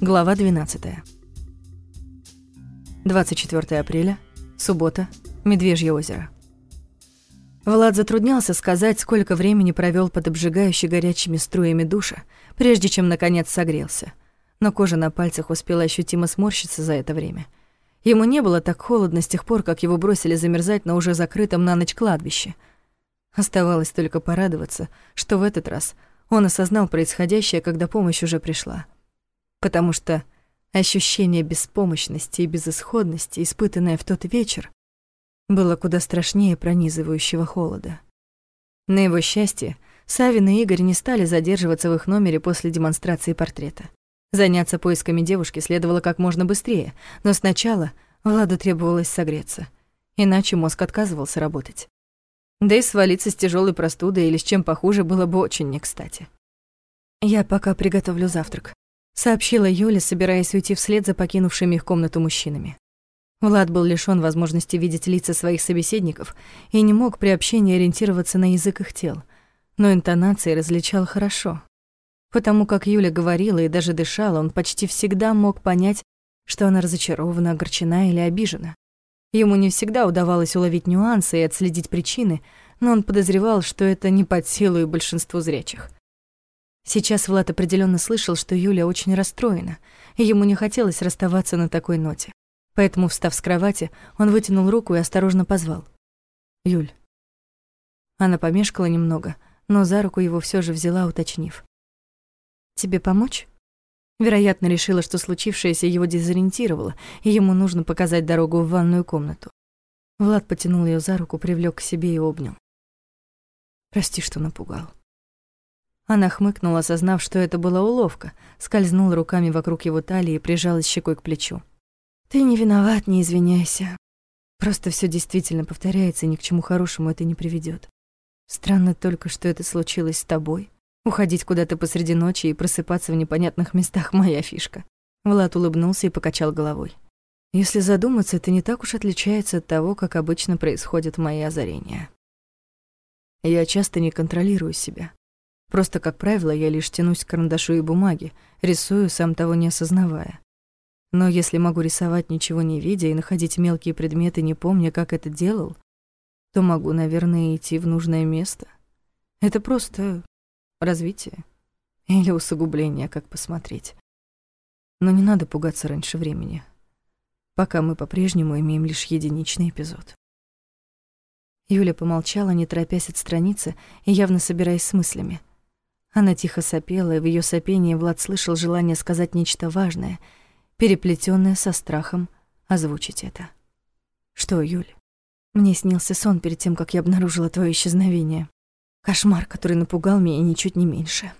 Глава 12. 24 апреля, суббота, Медвежье озеро. Влад затруднялся сказать, сколько времени провел под обжигающей горячими струями душа, прежде чем наконец согрелся. Но кожа на пальцах успела ощутимо сморщиться за это время. Ему не было так холодно с тех пор, как его бросили замерзать на уже закрытом на ночь кладбище. Оставалось только порадоваться, что в этот раз он осознал происходящее, когда помощь уже пришла. Потому что ощущение беспомощности и безысходности, испытанное в тот вечер, было куда страшнее пронизывающего холода. На его счастье, Савин и Игорь не стали задерживаться в их номере после демонстрации портрета. Заняться поисками девушки следовало как можно быстрее, но сначала Владу требовалось согреться, иначе мозг отказывался работать. Да и свалиться с тяжелой простудой или с чем похуже было бы очень не кстати. «Я пока приготовлю завтрак», — сообщила Юля, собираясь уйти вслед за покинувшими их комнату мужчинами. Влад был лишён возможности видеть лица своих собеседников и не мог при общении ориентироваться на язык их тел, но интонации различал хорошо. Потому как Юля говорила и даже дышала, он почти всегда мог понять, что она разочарована, огорчена или обижена. Ему не всегда удавалось уловить нюансы и отследить причины, но он подозревал, что это не под силу и большинству зрячих. Сейчас Влад определённо слышал, что Юля очень расстроена, и ему не хотелось расставаться на такой ноте. Поэтому, встав с кровати, он вытянул руку и осторожно позвал. «Юль». Она помешкала немного, но за руку его все же взяла, уточнив. «Тебе помочь?» Вероятно, решила, что случившееся его дезориентировало, и ему нужно показать дорогу в ванную комнату. Влад потянул ее за руку, привлек к себе и обнял. «Прости, что напугал». Она хмыкнула, осознав, что это была уловка, скользнула руками вокруг его талии и прижалась щекой к плечу. Ты не виноват, не извиняйся. Просто все действительно повторяется, и ни к чему хорошему это не приведет. Странно только, что это случилось с тобой. Уходить куда-то посреди ночи и просыпаться в непонятных местах — моя фишка. Влад улыбнулся и покачал головой. Если задуматься, это не так уж отличается от того, как обычно происходят мои озарения. Я часто не контролирую себя. Просто, как правило, я лишь тянусь к карандашу и бумаге, рисую, сам того не осознавая. Но если могу рисовать, ничего не видя, и находить мелкие предметы, не помня, как это делал, то могу, наверное, идти в нужное место. Это просто развитие. Или усугубление, как посмотреть. Но не надо пугаться раньше времени, пока мы по-прежнему имеем лишь единичный эпизод. Юля помолчала, не торопясь отстраниться и явно собираясь с мыслями. Она тихо сопела, и в ее сопении Влад слышал желание сказать нечто важное — переплетённое со страхом озвучить это. Что, Юль? Мне снился сон перед тем, как я обнаружила твое исчезновение. Кошмар, который напугал меня ничуть не меньше.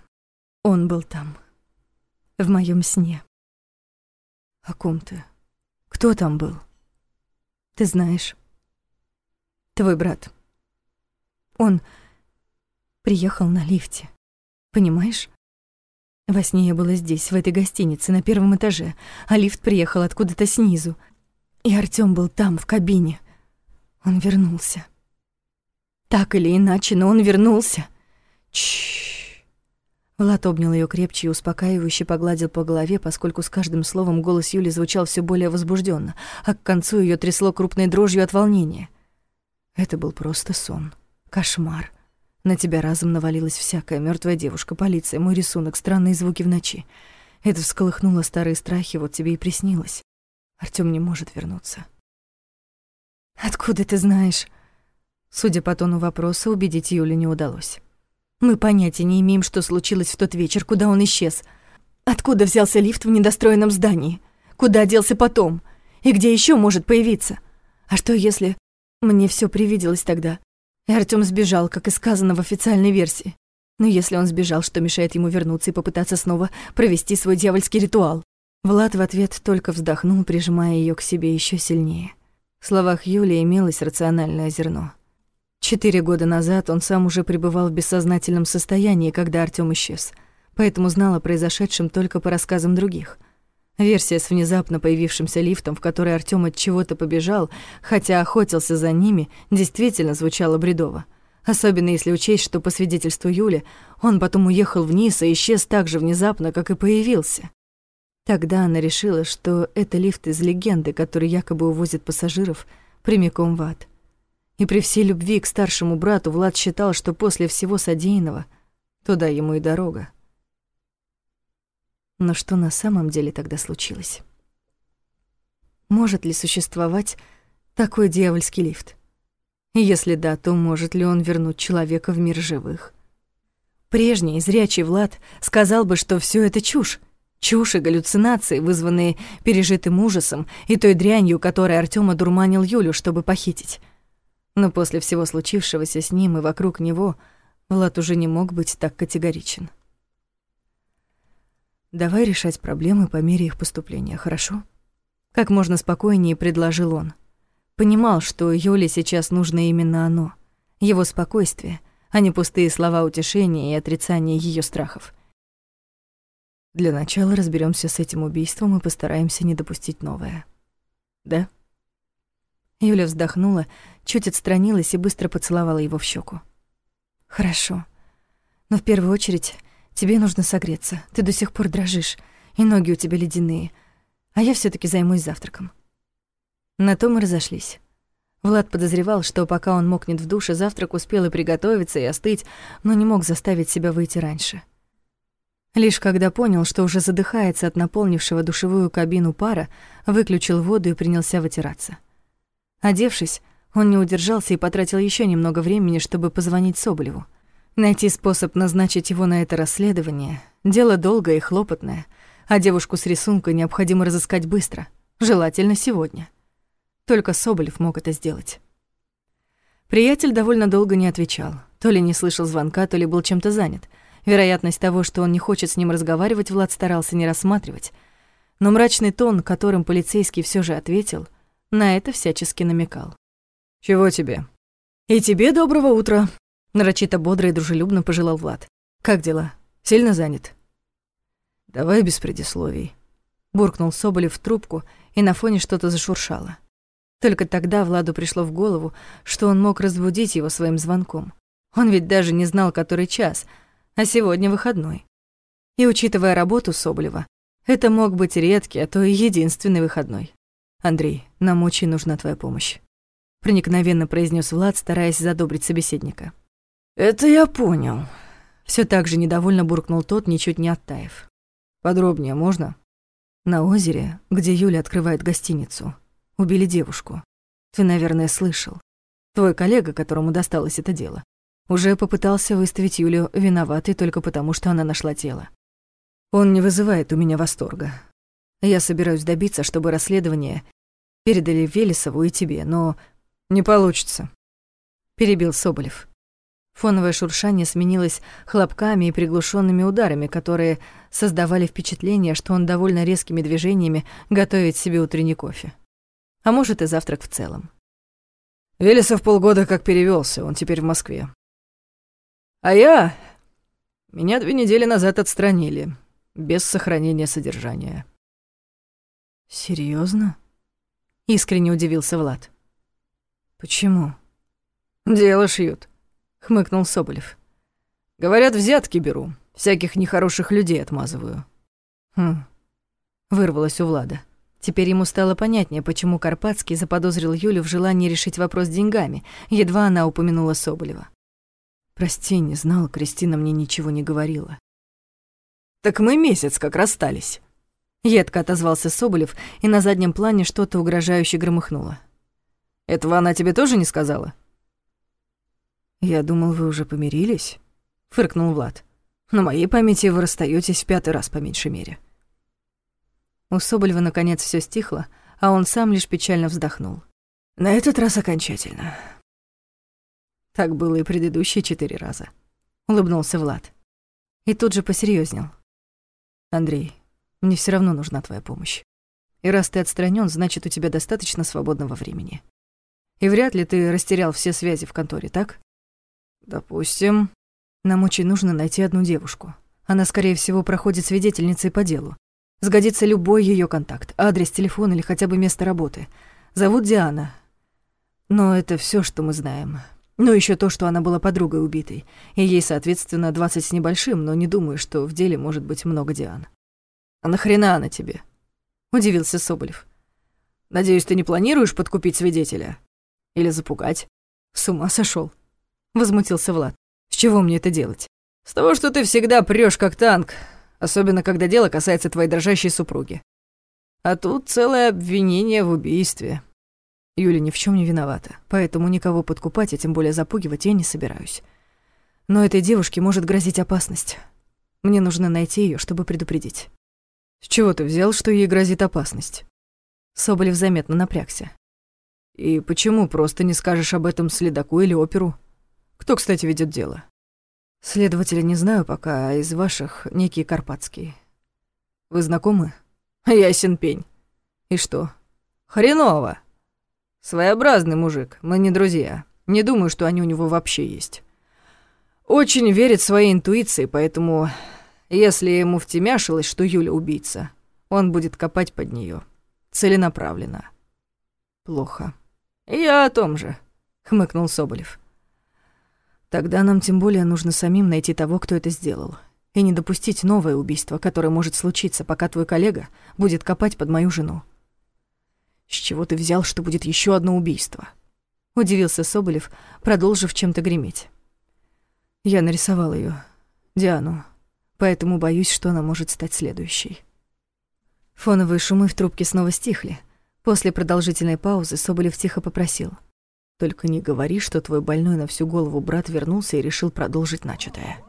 Он был там. В моем сне. О ком ты? Кто там был? Ты знаешь. Твой брат. Он приехал на лифте. Понимаешь? Во сне я была здесь, в этой гостинице, на первом этаже, а лифт приехал откуда-то снизу. И Артём был там, в кабине. Он вернулся. Так или иначе, но он вернулся. Чш. Влад обнял её крепче и успокаивающе погладил по голове, поскольку с каждым словом голос Юли звучал всё более возбуждённо, а к концу её трясло крупной дрожью от волнения. Это был просто сон. Кошмар. На тебя разом навалилась всякая мертвая девушка, полиция, мой рисунок, странные звуки в ночи. Это всколыхнуло старые страхи, вот тебе и приснилось. Артём не может вернуться. Откуда ты знаешь? Судя по тону вопроса, убедить Юле не удалось. Мы понятия не имеем, что случилось в тот вечер, куда он исчез. Откуда взялся лифт в недостроенном здании? Куда делся потом? И где ещё может появиться? А что если... Мне всё привиделось тогда. И Артём сбежал, как и сказано в официальной версии. Но если он сбежал, что мешает ему вернуться и попытаться снова провести свой дьявольский ритуал? Влад в ответ только вздохнул, прижимая её к себе ещё сильнее. В словах Юли имелось рациональное зерно. Четыре года назад он сам уже пребывал в бессознательном состоянии, когда Артём исчез, поэтому знал о произошедшем только по рассказам других — Версия с внезапно появившимся лифтом, в который Артём от чего-то побежал, хотя охотился за ними, действительно звучала бредово. Особенно если учесть, что по свидетельству Юли, он потом уехал вниз и исчез так же внезапно, как и появился. Тогда она решила, что это лифт из легенды, который якобы увозит пассажиров прямиком в ад. И при всей любви к старшему брату Влад считал, что после всего содеянного туда ему и дорога. Но что на самом деле тогда случилось? Может ли существовать такой дьявольский лифт? Если да, то может ли он вернуть человека в мир живых? Прежний зрячий Влад сказал бы, что все это чушь, Чушь и галлюцинации, вызванные пережитым ужасом и той дрянью, которой Артём одурманил Юлю, чтобы похитить. Но после всего случившегося с ним и вокруг него Влад уже не мог быть так категоричен. «Давай решать проблемы по мере их поступления, хорошо?» Как можно спокойнее предложил он. Понимал, что Юле сейчас нужно именно оно, его спокойствие, а не пустые слова утешения и отрицания ее страхов. Для начала разберемся с этим убийством и постараемся не допустить новое. Да? Юля вздохнула, чуть отстранилась и быстро поцеловала его в щеку. Хорошо. Но в первую очередь тебе нужно согреться. Ты до сих пор дрожишь, и ноги у тебя ледяные. А я все таки займусь завтраком. На то мы разошлись. Влад подозревал, что пока он мокнет в душе, завтрак успел и приготовиться, и остыть, но не мог заставить себя выйти раньше. Лишь когда понял, что уже задыхается от наполнившего душевую кабину пара, выключил воду и принялся вытираться. Одевшись, он не удержался и потратил еще немного времени, чтобы позвонить Соболеву. Найти способ назначить его на это расследование — дело долгое и хлопотное, а девушку с рисунка необходимо разыскать быстро, желательно сегодня. Только Соболев мог это сделать. Приятель довольно долго не отвечал, то ли не слышал звонка, то ли был чем-то занят — Вероятность того, что он не хочет с ним разговаривать, Влад старался не рассматривать. Но мрачный тон, которым полицейский все же ответил, на это всячески намекал. «Чего тебе?» «И тебе доброго утра», — нарочито бодро и дружелюбно пожелал Влад. «Как дела? Сильно занят?» «Давай без предисловий», — буркнул Соболев в трубку, и на фоне что-то зашуршало. Только тогда Владу пришло в голову, что он мог разбудить его своим звонком. Он ведь даже не знал, который час — а сегодня выходной. И учитывая работу Соболева, это мог быть редкий, а то и единственный выходной. «Андрей, нам очень нужна твоя помощь», — проникновенно произнес Влад, стараясь задобрить собеседника. «Это я понял», — все так же недовольно буркнул тот, ничуть не оттаив. «Подробнее можно?» На озере, где Юля открывает гостиницу, убили девушку. Ты, наверное, слышал. Твой коллега, которому досталось это дело, уже попытался выставить Юлю виноватой только потому, что она нашла тело. Он не вызывает у меня восторга. Я собираюсь добиться, чтобы расследование передали Велесову и тебе, но не получится. Перебил Соболев. Фоновое шуршание сменилось хлопками и приглушенными ударами, которые создавали впечатление, что он довольно резкими движениями готовит себе утренний кофе. А может и завтрак в целом. Велесов полгода как перевелся, он теперь в Москве. А я... Меня две недели назад отстранили, без сохранения содержания. Серьезно? Искренне удивился Влад. Почему? Дело шьют, хмыкнул Соболев. Говорят, взятки беру, всяких нехороших людей отмазываю. Хм. Вырвалось у Влада. Теперь ему стало понятнее, почему Карпатский заподозрил Юлю в желании решить вопрос деньгами, едва она упомянула Соболева. Прости, не знал, Кристина мне ничего не говорила. Так мы месяц как расстались. Едко отозвался Соболев, и на заднем плане что-то угрожающе громыхнуло. Этого она тебе тоже не сказала? Я думал, вы уже помирились, фыркнул Влад. На моей памяти вы расстаетесь в пятый раз по меньшей мере. У Соболева наконец все стихло, а он сам лишь печально вздохнул. На этот раз окончательно. Так было и предыдущие четыре раза. Улыбнулся Влад. И тут же посерьезнел. Андрей, мне все равно нужна твоя помощь. И раз ты отстранен, значит, у тебя достаточно свободного времени. И вряд ли ты растерял все связи в конторе, так? Допустим. Нам очень нужно найти одну девушку. Она, скорее всего, проходит свидетельницей по делу. Сгодится любой ее контакт, адрес, телефон или хотя бы место работы. Зовут Диана. Но это все, что мы знаем. Ну, еще то, что она была подругой убитой, и ей, соответственно, двадцать с небольшим, но не думаю, что в деле может быть много Диан. А нахрена она тебе? — удивился Соболев. «Надеюсь, ты не планируешь подкупить свидетеля? Или запугать?» «С ума сошел, возмутился Влад. «С чего мне это делать?» «С того, что ты всегда прешь как танк, особенно когда дело касается твоей дрожащей супруги. А тут целое обвинение в убийстве». Юля ни в чем не виновата, поэтому никого подкупать, а тем более запугивать я не собираюсь. Но этой девушке может грозить опасность. Мне нужно найти ее, чтобы предупредить. С чего ты взял, что ей грозит опасность? Соболев заметно напрягся. И почему просто не скажешь об этом следаку или оперу? Кто, кстати, ведет дело? Следователя не знаю пока, а из ваших некий Карпатский. Вы знакомы? Ясен пень. И что? Хреново. Своеобразный мужик, мы не друзья. Не думаю, что они у него вообще есть. Очень верит своей интуиции, поэтому, если ему втемяшилось, что Юля убийца, он будет копать под нее целенаправленно. Плохо. Я о том же, хмыкнул Соболев. Тогда нам тем более нужно самим найти того, кто это сделал, и не допустить новое убийство, которое может случиться, пока твой коллега будет копать под мою жену. «С чего ты взял, что будет еще одно убийство?» Удивился Соболев, продолжив чем-то греметь. Я нарисовал ее, Диану, поэтому боюсь, что она может стать следующей. Фоновые шумы в трубке снова стихли. После продолжительной паузы Соболев тихо попросил. «Только не говори, что твой больной на всю голову брат вернулся и решил продолжить начатое.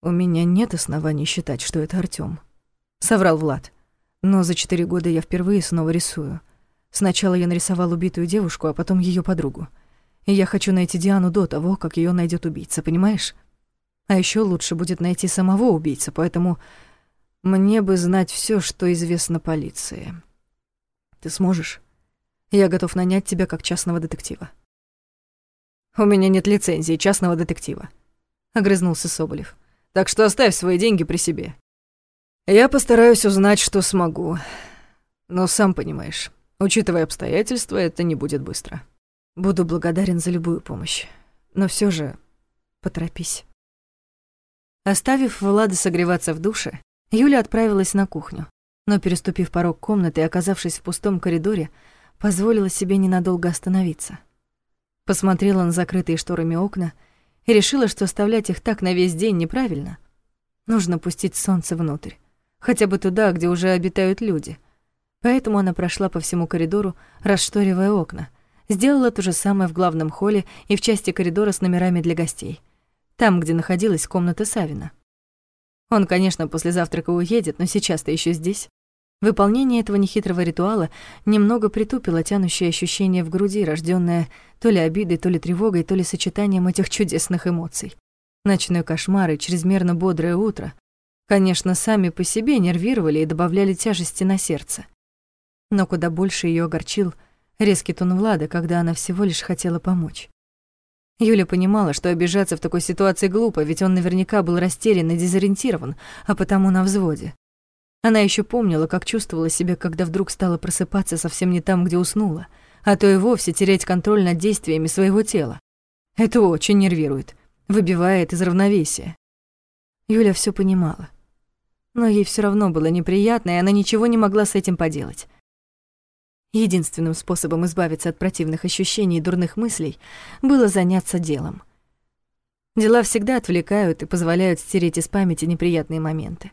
У меня нет оснований считать, что это Артём», — соврал Влад. «Но за четыре года я впервые снова рисую — Сначала я нарисовал убитую девушку, а потом ее подругу. И я хочу найти Диану до того, как ее найдет убийца, понимаешь? А еще лучше будет найти самого убийца, поэтому мне бы знать все, что известно полиции. Ты сможешь? Я готов нанять тебя как частного детектива. У меня нет лицензии частного детектива, огрызнулся Соболев. Так что оставь свои деньги при себе. Я постараюсь узнать, что смогу. Но сам понимаешь, Учитывая обстоятельства, это не будет быстро. Буду благодарен за любую помощь. Но все же поторопись. Оставив Влада согреваться в душе, Юля отправилась на кухню, но, переступив порог комнаты и оказавшись в пустом коридоре, позволила себе ненадолго остановиться. Посмотрела на закрытые шторами окна и решила, что оставлять их так на весь день неправильно. Нужно пустить солнце внутрь, хотя бы туда, где уже обитают люди — Поэтому она прошла по всему коридору, расшторивая окна. Сделала то же самое в главном холле и в части коридора с номерами для гостей. Там, где находилась комната Савина. Он, конечно, после завтрака уедет, но сейчас-то еще здесь. Выполнение этого нехитрого ритуала немного притупило тянущее ощущение в груди, рожденное то ли обидой, то ли тревогой, то ли сочетанием этих чудесных эмоций. Ночной кошмар и чрезмерно бодрое утро, конечно, сами по себе нервировали и добавляли тяжести на сердце. Но куда больше ее огорчил резкий тон Влада, когда она всего лишь хотела помочь. Юля понимала, что обижаться в такой ситуации глупо, ведь он наверняка был растерян и дезориентирован, а потому на взводе. Она еще помнила, как чувствовала себя, когда вдруг стала просыпаться совсем не там, где уснула, а то и вовсе терять контроль над действиями своего тела. Это очень нервирует, выбивает из равновесия. Юля все понимала. Но ей все равно было неприятно, и она ничего не могла с этим поделать. Единственным способом избавиться от противных ощущений и дурных мыслей было заняться делом. Дела всегда отвлекают и позволяют стереть из памяти неприятные моменты.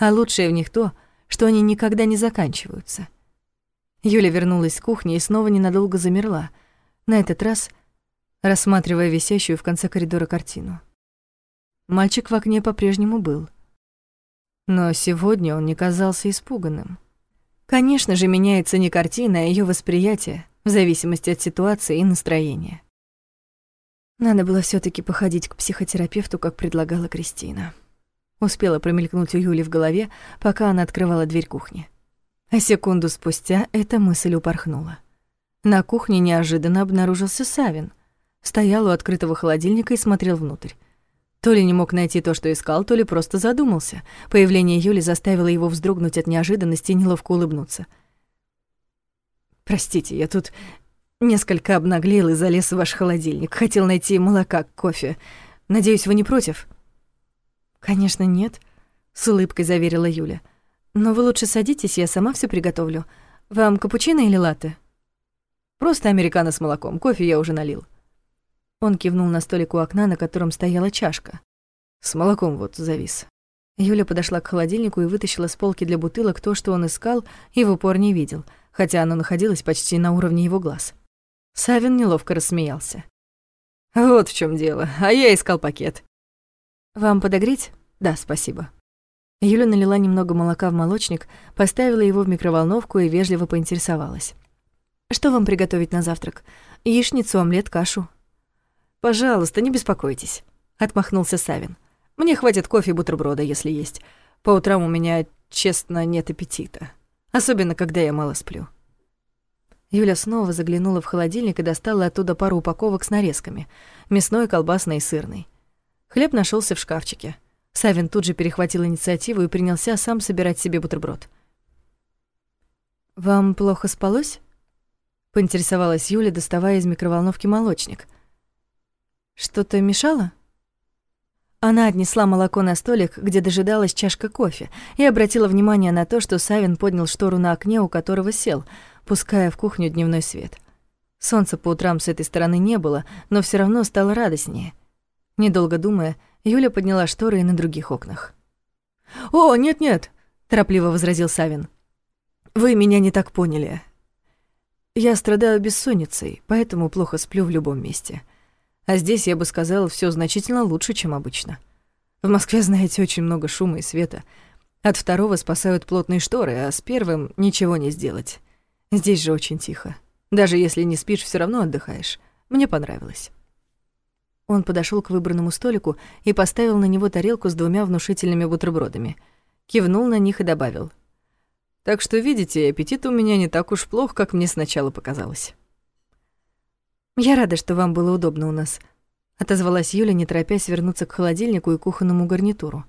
А лучшее в них то, что они никогда не заканчиваются. Юля вернулась с кухни и снова ненадолго замерла, на этот раз рассматривая висящую в конце коридора картину. Мальчик в окне по-прежнему был. Но сегодня он не казался испуганным. Конечно же, меняется не картина, а её восприятие, в зависимости от ситуации и настроения. Надо было все таки походить к психотерапевту, как предлагала Кристина. Успела промелькнуть у Юли в голове, пока она открывала дверь кухни. А секунду спустя эта мысль упорхнула. На кухне неожиданно обнаружился Савин. Стоял у открытого холодильника и смотрел внутрь. То ли не мог найти то, что искал, то ли просто задумался. Появление Юли заставило его вздрогнуть от неожиданности и неловко улыбнуться. «Простите, я тут несколько обнаглел и залез в ваш холодильник. Хотел найти молока, кофе. Надеюсь, вы не против?» «Конечно, нет», — с улыбкой заверила Юля. Но вы лучше садитесь, я сама все приготовлю. Вам капучино или латте? Просто американо с молоком, кофе я уже налил. Он кивнул на столик у окна, на котором стояла чашка. С молоком вот завис. Юля подошла к холодильнику и вытащила с полки для бутылок то, что он искал и в упор не видел, хотя оно находилось почти на уровне его глаз. Савин неловко рассмеялся. «Вот в чем дело, а я искал пакет». «Вам подогреть?» «Да, спасибо». Юля налила немного молока в молочник, поставила его в микроволновку и вежливо поинтересовалась. «Что вам приготовить на завтрак? Яичницу, омлет, кашу?» «Пожалуйста, не беспокойтесь», — отмахнулся Савин. «Мне хватит кофе и бутерброда, если есть. По утрам у меня, честно, нет аппетита. Особенно, когда я мало сплю». Юля снова заглянула в холодильник и достала оттуда пару упаковок с нарезками — мясной, колбасной и сырной. Хлеб нашелся в шкафчике. Савин тут же перехватил инициативу и принялся сам собирать себе бутерброд. «Вам плохо спалось?» — поинтересовалась Юля, доставая из микроволновки молочник. «Что-то мешало?» Она отнесла молоко на столик, где дожидалась чашка кофе, и обратила внимание на то, что Савин поднял штору на окне, у которого сел — пуская в кухню дневной свет. Солнца по утрам с этой стороны не было, но все равно стало радостнее. Недолго думая, Юля подняла шторы и на других окнах. «О, нет-нет», — торопливо возразил Савин. «Вы меня не так поняли. Я страдаю бессонницей, поэтому плохо сплю в любом месте. А здесь, я бы сказал, все значительно лучше, чем обычно. В Москве, знаете, очень много шума и света. От второго спасают плотные шторы, а с первым ничего не сделать. Здесь же очень тихо. Даже если не спишь, все равно отдыхаешь. Мне понравилось. Он подошел к выбранному столику и поставил на него тарелку с двумя внушительными бутербродами. Кивнул на них и добавил. «Так что, видите, аппетит у меня не так уж плох, как мне сначала показалось». «Я рада, что вам было удобно у нас», — отозвалась Юля, не торопясь вернуться к холодильнику и кухонному гарнитуру.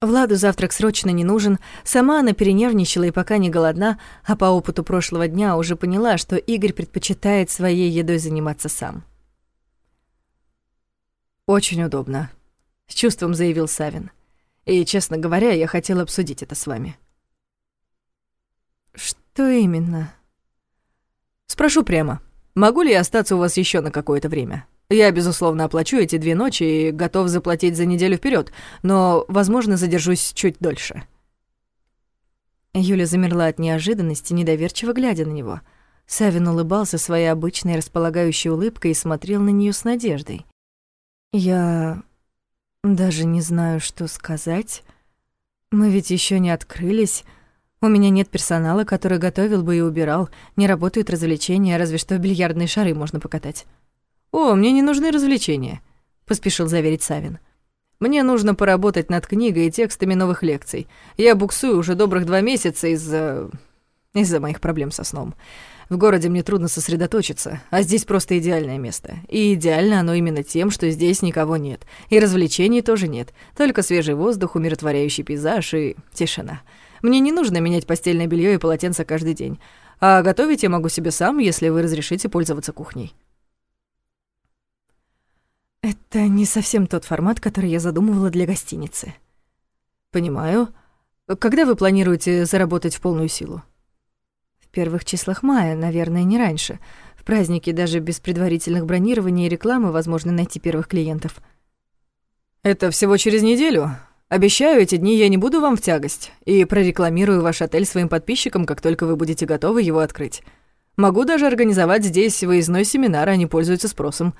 Владу завтрак срочно не нужен, сама она перенервничала и пока не голодна, а по опыту прошлого дня уже поняла, что Игорь предпочитает своей едой заниматься сам. «Очень удобно», — с чувством заявил Савин. «И, честно говоря, я хотел обсудить это с вами». «Что именно?» «Спрошу прямо. Могу ли я остаться у вас еще на какое-то время?» Я, безусловно, оплачу эти две ночи и готов заплатить за неделю вперед, но, возможно, задержусь чуть дольше». Юля замерла от неожиданности, недоверчиво глядя на него. Савин улыбался своей обычной располагающей улыбкой и смотрел на нее с надеждой. «Я даже не знаю, что сказать. Мы ведь еще не открылись. У меня нет персонала, который готовил бы и убирал. Не работают развлечения, разве что бильярдные шары можно покатать». «О, мне не нужны развлечения», — поспешил заверить Савин. «Мне нужно поработать над книгой и текстами новых лекций. Я буксую уже добрых два месяца из-за... из-за моих проблем со сном. В городе мне трудно сосредоточиться, а здесь просто идеальное место. И идеально оно именно тем, что здесь никого нет. И развлечений тоже нет. Только свежий воздух, умиротворяющий пейзаж и тишина. Мне не нужно менять постельное белье и полотенце каждый день. А готовить я могу себе сам, если вы разрешите пользоваться кухней. Это не совсем тот формат, который я задумывала для гостиницы. Понимаю. Когда вы планируете заработать в полную силу? В первых числах мая, наверное, не раньше. В праздники даже без предварительных бронирований и рекламы возможно найти первых клиентов. Это всего через неделю. Обещаю, эти дни я не буду вам в тягость и прорекламирую ваш отель своим подписчикам, как только вы будете готовы его открыть. Могу даже организовать здесь выездной семинар, они пользуются спросом.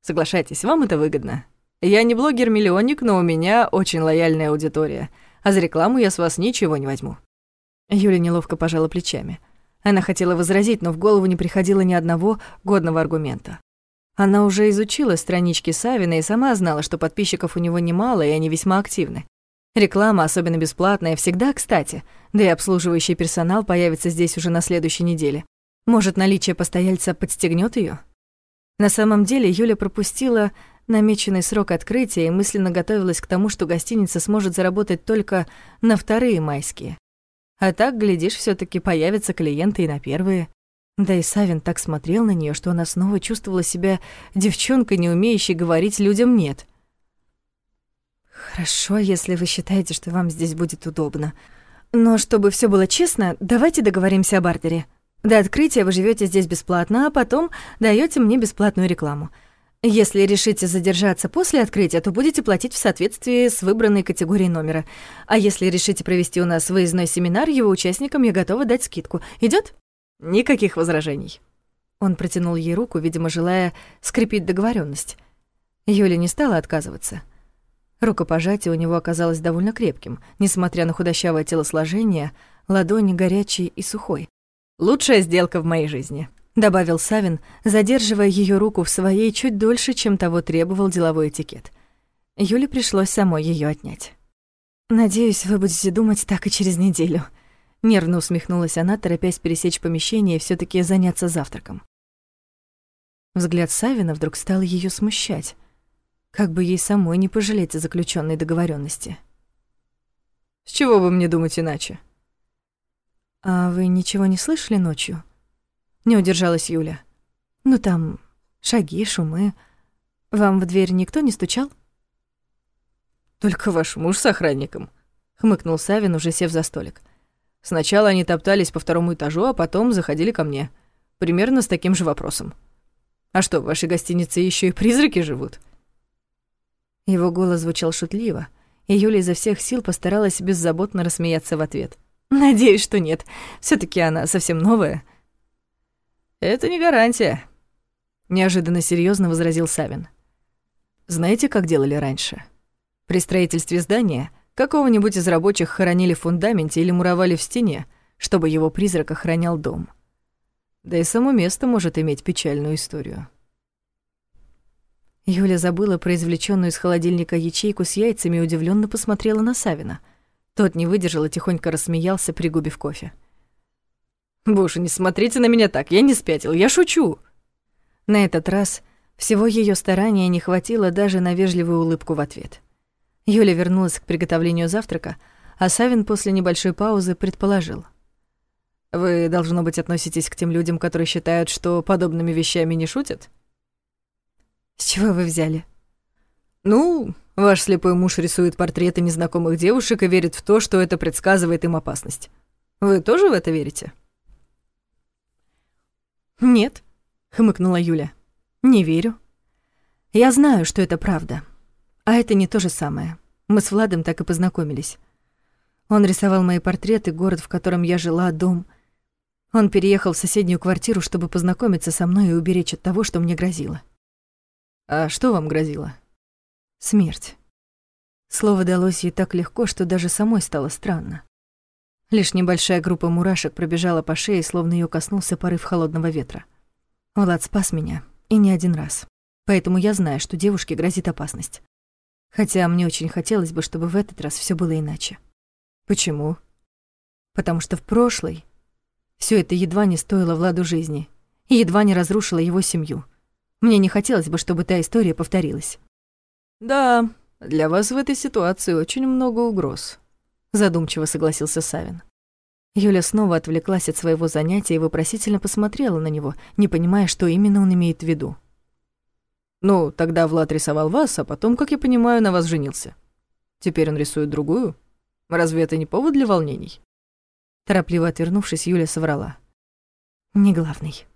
Соглашайтесь, вам это выгодно. Я не блогер-миллионник, но у меня очень лояльная аудитория, а за рекламу я с вас ничего не возьму». Юля неловко пожала плечами. Она хотела возразить, но в голову не приходило ни одного годного аргумента. Она уже изучила странички Савина и сама знала, что подписчиков у него немало, и они весьма активны. Реклама, особенно бесплатная, всегда кстати, да и обслуживающий персонал появится здесь уже на следующей неделе. Может, наличие постояльца подстегнет ее? На самом деле Юля пропустила намеченный срок открытия и мысленно готовилась к тому, что гостиница сможет заработать только на вторые майские. А так, глядишь, все таки появятся клиенты и на первые. Да и Савин так смотрел на нее, что она снова чувствовала себя девчонкой, не умеющей говорить людям «нет». «Хорошо, если вы считаете, что вам здесь будет удобно. Но чтобы все было честно, давайте договоримся о бартере. До открытия вы живете здесь бесплатно, а потом даете мне бесплатную рекламу. Если решите задержаться после открытия, то будете платить в соответствии с выбранной категорией номера. А если решите провести у нас выездной семинар, его участникам я готова дать скидку. Идет? Никаких возражений. Он протянул ей руку, видимо, желая скрепить договоренность. Юля не стала отказываться. Рукопожатие у него оказалось довольно крепким, несмотря на худощавое телосложение, ладони горячей и сухой. «Лучшая сделка в моей жизни», — добавил Савин, задерживая ее руку в своей чуть дольше, чем того требовал деловой этикет. Юле пришлось самой ее отнять. «Надеюсь, вы будете думать так и через неделю», — нервно усмехнулась она, торопясь пересечь помещение и все таки заняться завтраком. Взгляд Савина вдруг стал ее смущать. Как бы ей самой не пожалеть о заключенной договоренности. «С чего бы мне думать иначе?» «А вы ничего не слышали ночью?» Не удержалась Юля. «Ну там шаги, шумы. Вам в дверь никто не стучал?» «Только ваш муж с охранником», — хмыкнул Савин, уже сев за столик. «Сначала они топтались по второму этажу, а потом заходили ко мне. Примерно с таким же вопросом. А что, в вашей гостинице еще и призраки живут?» Его голос звучал шутливо, и Юля изо всех сил постаралась беззаботно рассмеяться в ответ. «Надеюсь, что нет. все таки она совсем новая». «Это не гарантия», — неожиданно серьезно возразил Савин. «Знаете, как делали раньше? При строительстве здания какого-нибудь из рабочих хоронили в фундаменте или муровали в стене, чтобы его призрак охранял дом. Да и само место может иметь печальную историю». Юля забыла про извлечённую из холодильника ячейку с яйцами и удивлённо посмотрела на Савина. Тот не выдержал и тихонько рассмеялся, пригубив кофе. «Боже, не смотрите на меня так, я не спятил, я шучу!» На этот раз всего её старания не хватило даже на вежливую улыбку в ответ. Юля вернулась к приготовлению завтрака, а Савин после небольшой паузы предположил. «Вы, должно быть, относитесь к тем людям, которые считают, что подобными вещами не шутят?» С чего вы взяли? Ну, ваш слепой муж рисует портреты незнакомых девушек и верит в то, что это предсказывает им опасность. Вы тоже в это верите? Нет, хмыкнула Юля. Не верю. Я знаю, что это правда. А это не то же самое. Мы с Владом так и познакомились. Он рисовал мои портреты, город, в котором я жила, дом. Он переехал в соседнюю квартиру, чтобы познакомиться со мной и уберечь от того, что мне грозило. А что вам грозило? Смерть. Слово далось ей так легко, что даже самой стало странно. Лишь небольшая группа мурашек пробежала по шее, словно ее коснулся порыв холодного ветра. Влад спас меня, и не один раз. Поэтому я знаю, что девушке грозит опасность. Хотя мне очень хотелось бы, чтобы в этот раз все было иначе. Почему? Потому что в прошлой все это едва не стоило Владу жизни и едва не разрушило его семью. Мне не хотелось бы, чтобы та история повторилась. «Да, для вас в этой ситуации очень много угроз», — задумчиво согласился Савин. Юля снова отвлеклась от своего занятия и вопросительно посмотрела на него, не понимая, что именно он имеет в виду. «Ну, тогда Влад рисовал вас, а потом, как я понимаю, на вас женился. Теперь он рисует другую? Разве это не повод для волнений?» Торопливо отвернувшись, Юля соврала. «Не главный».